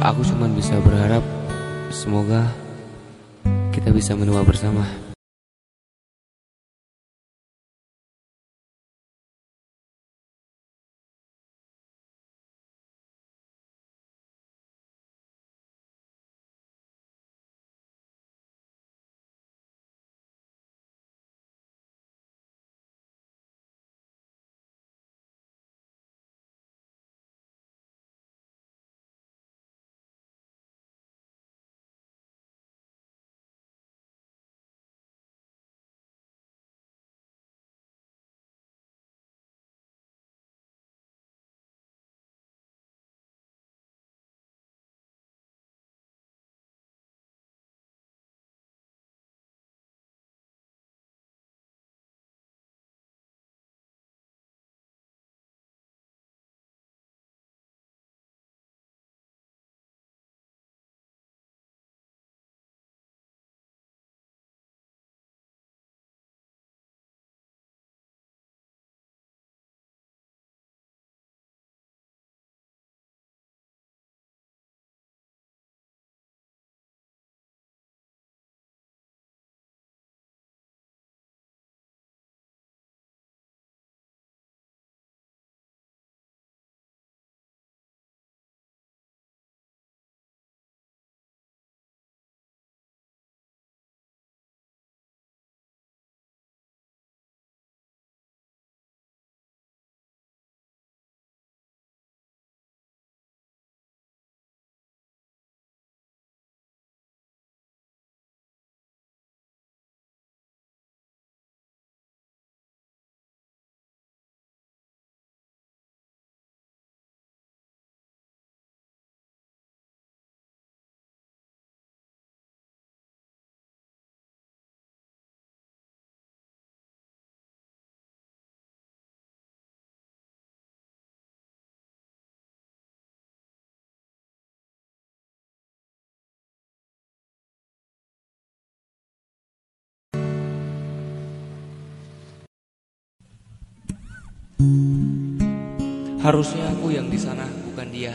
Aku cuma bisa berharap semoga kita bisa menua bersama. Harusnya aku yang di sana, bukan dia.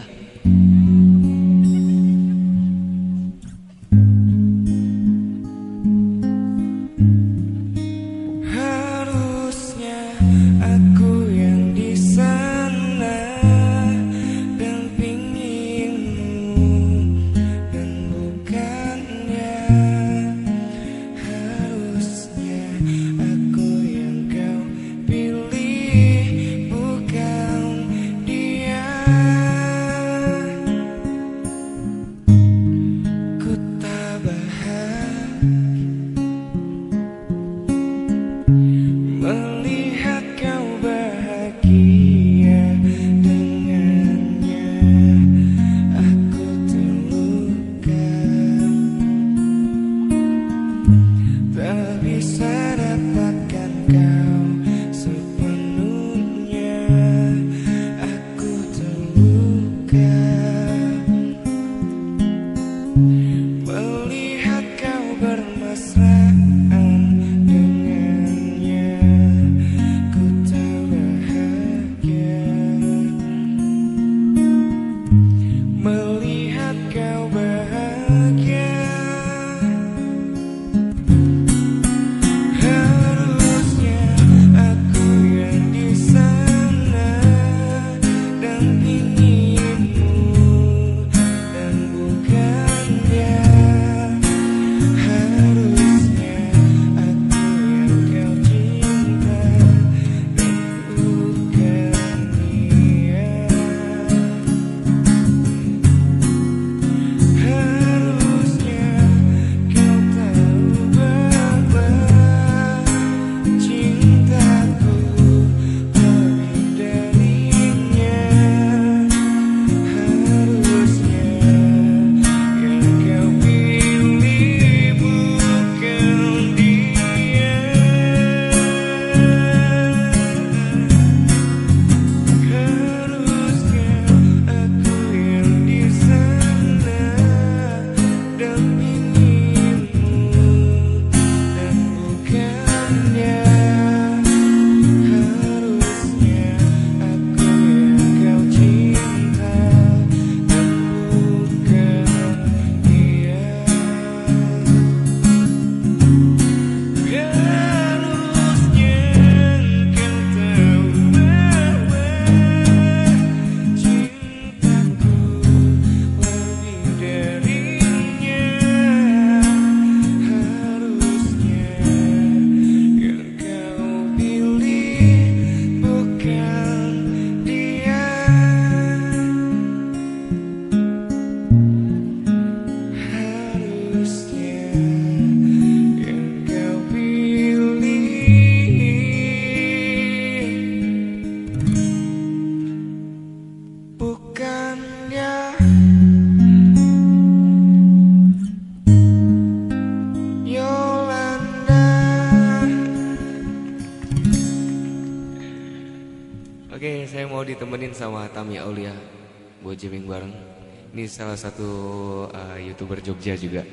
sama Tami Aulia buat jamming bareng. Ini salah satu uh, youtuber Jogja juga.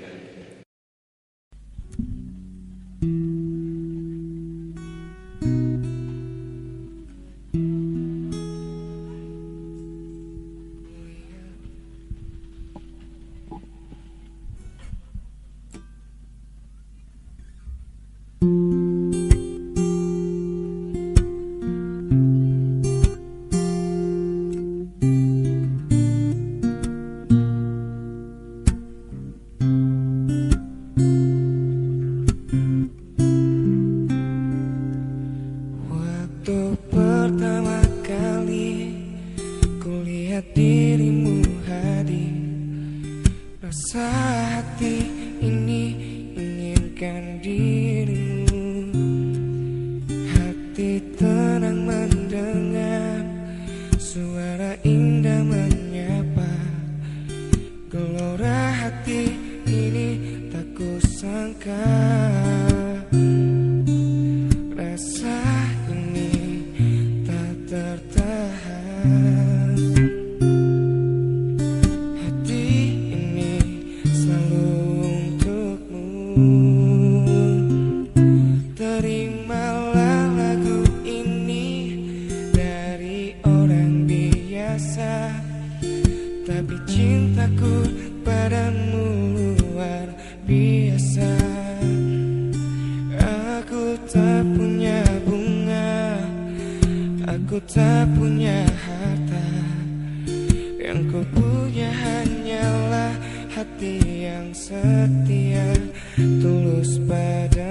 tanda menyapa? Gelora hati ini tak kusangka. Sesungguhnya hanyalah hati yang setia Tulus pada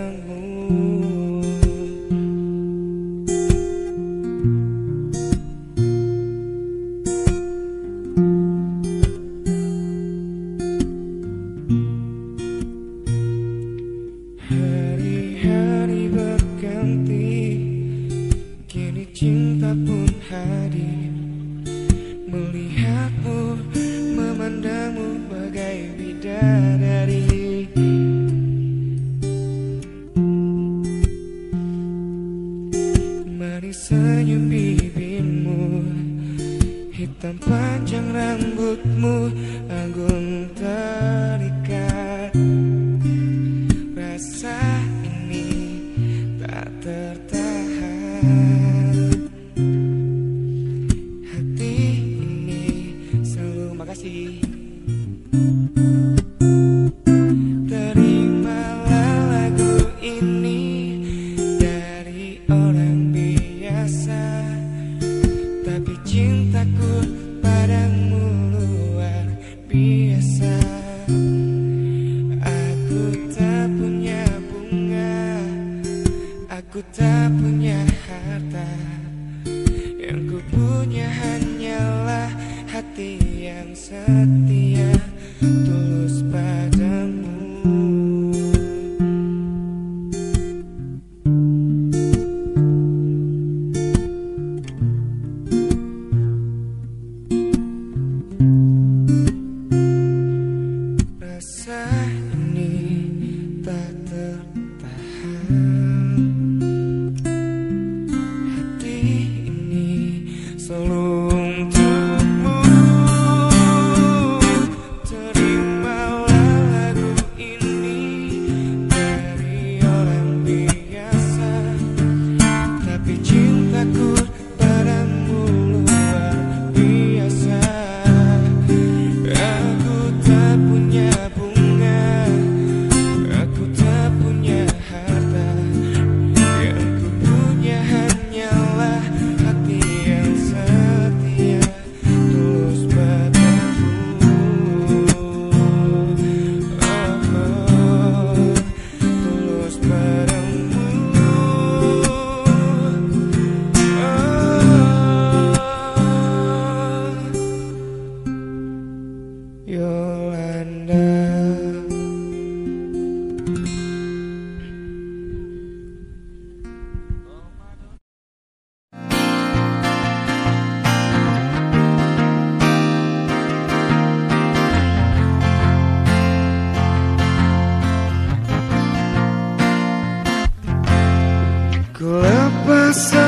listen.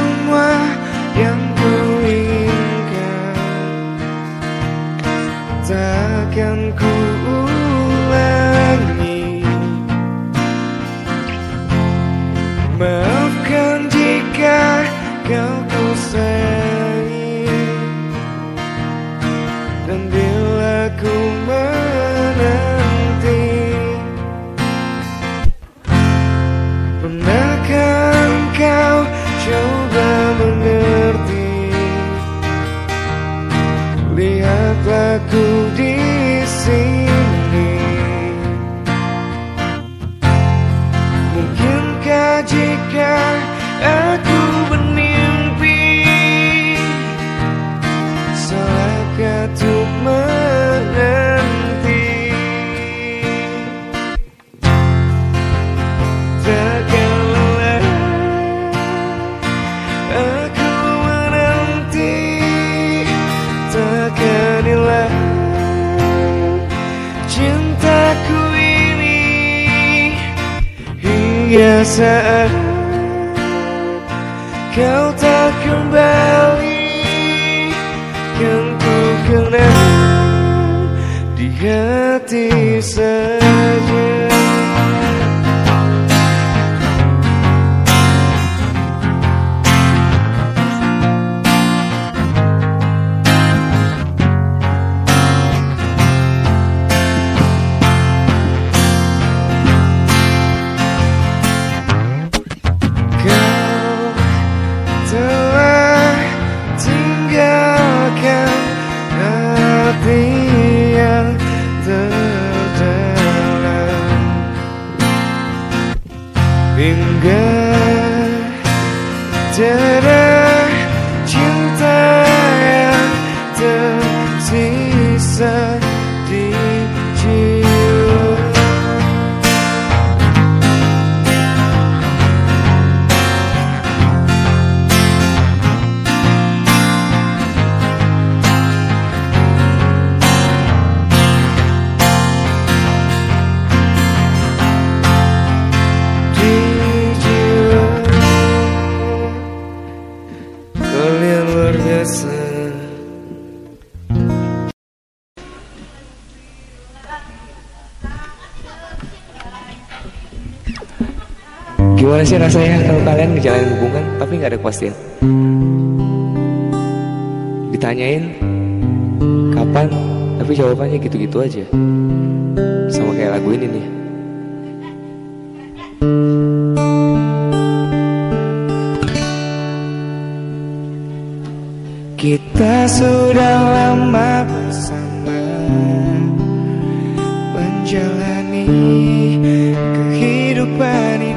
Aku bermimpi Salahkah untuk menanti. Takkan lelah Aku menanti. Takkan hilang Cintaku ini Hingga saat hati Gimana sih rasanya kalau kalian ngejalanin hubungan tapi nggak ada kepastian? Ditanyain kapan, tapi jawabannya gitu-gitu aja. Sama kayak lagu ini nih. Kita sudah lama bersama Menjalani kehidupan ini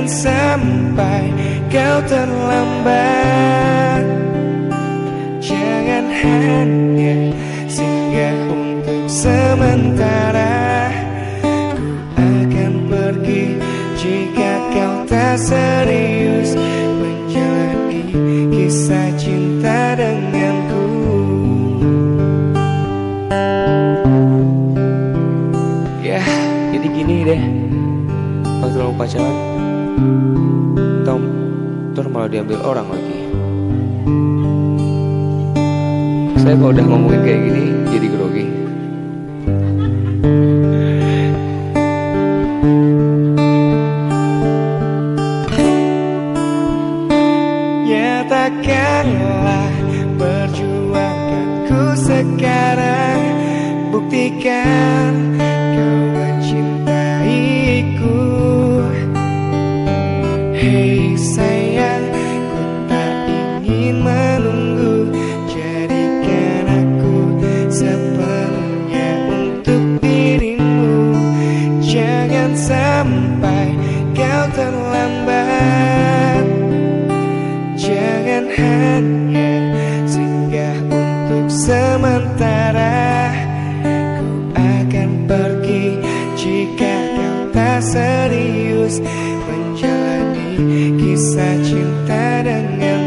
Jangan sampai kau terlambat. Jangan hanya singgah untuk sementara. Ku akan pergi jika kau tak serius Menjalani kisah cinta denganku. Ya, jadi gini deh. Waktu lo pacaran, malah diambil orang lagi. Saya kalau udah ngomongin kayak gini, jadi grogi. Kisah cinta dengan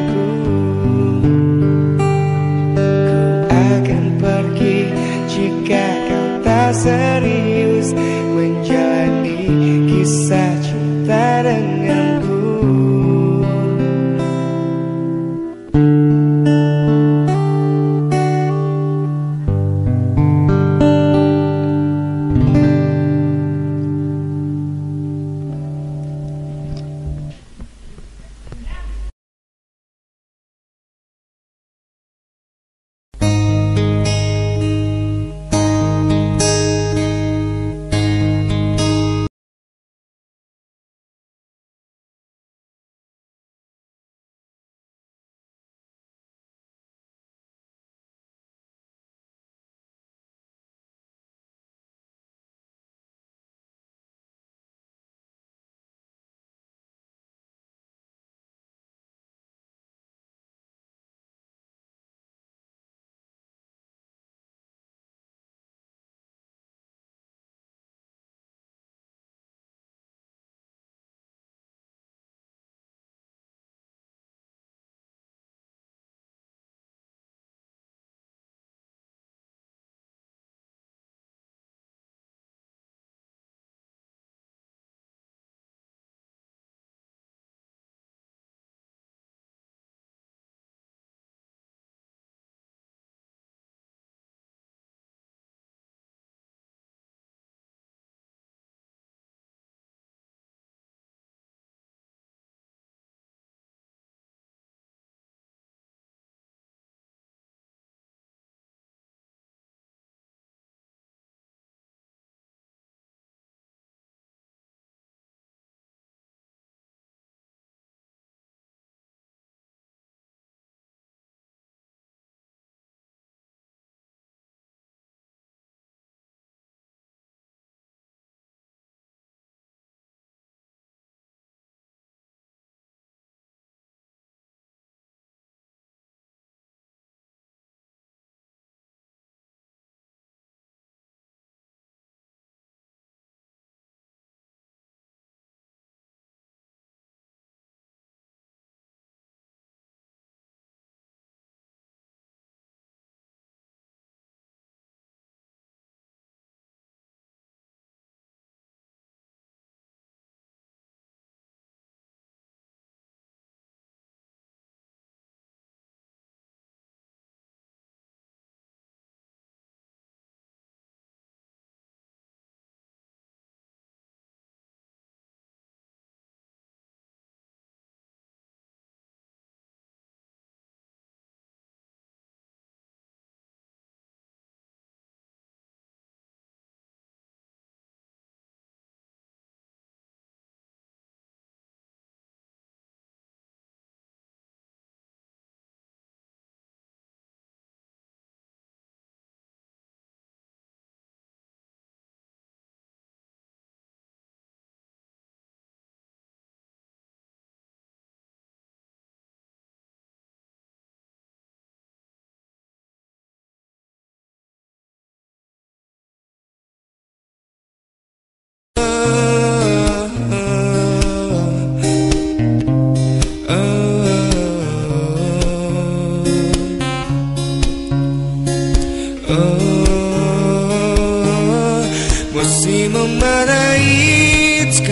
Musim mana いつか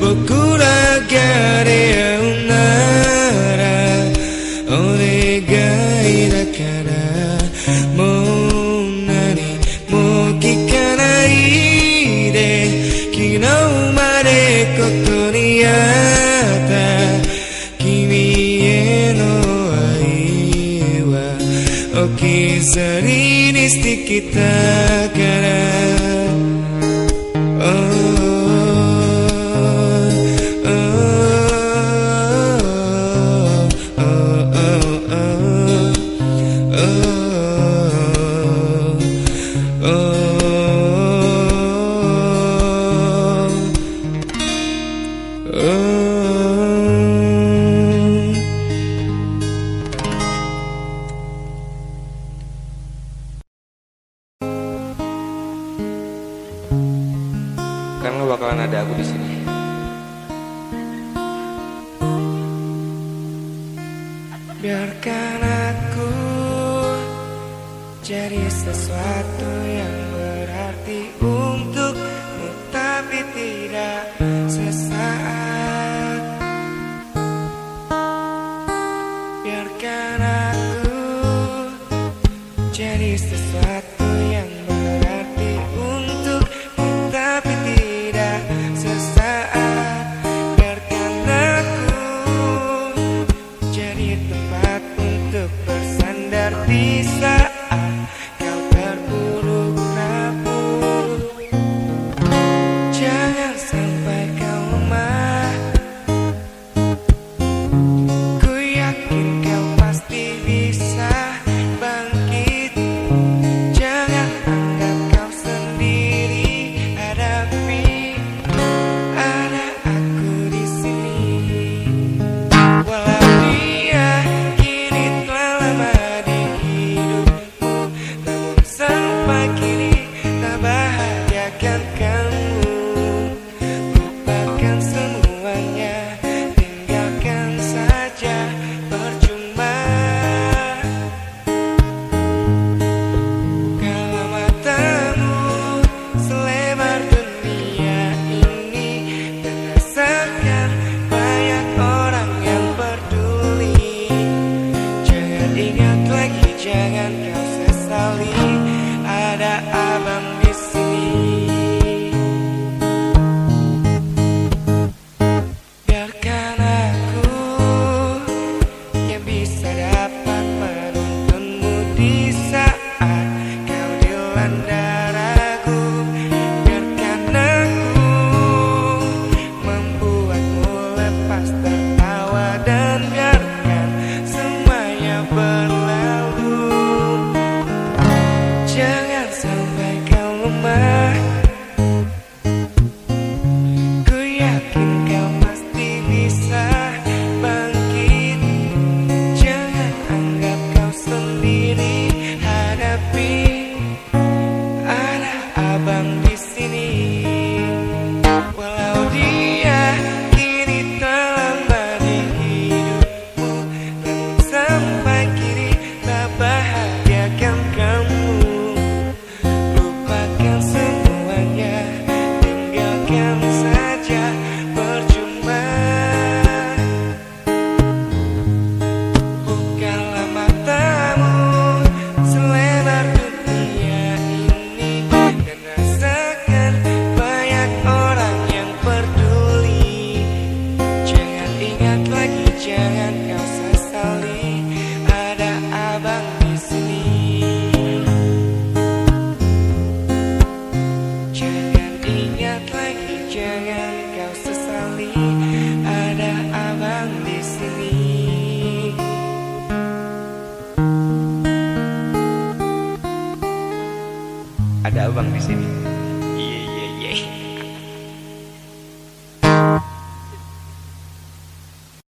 僕らが出会うならお願いだからもう何も聞かないで昨日までここにあった君への愛は置き去りにしてきた。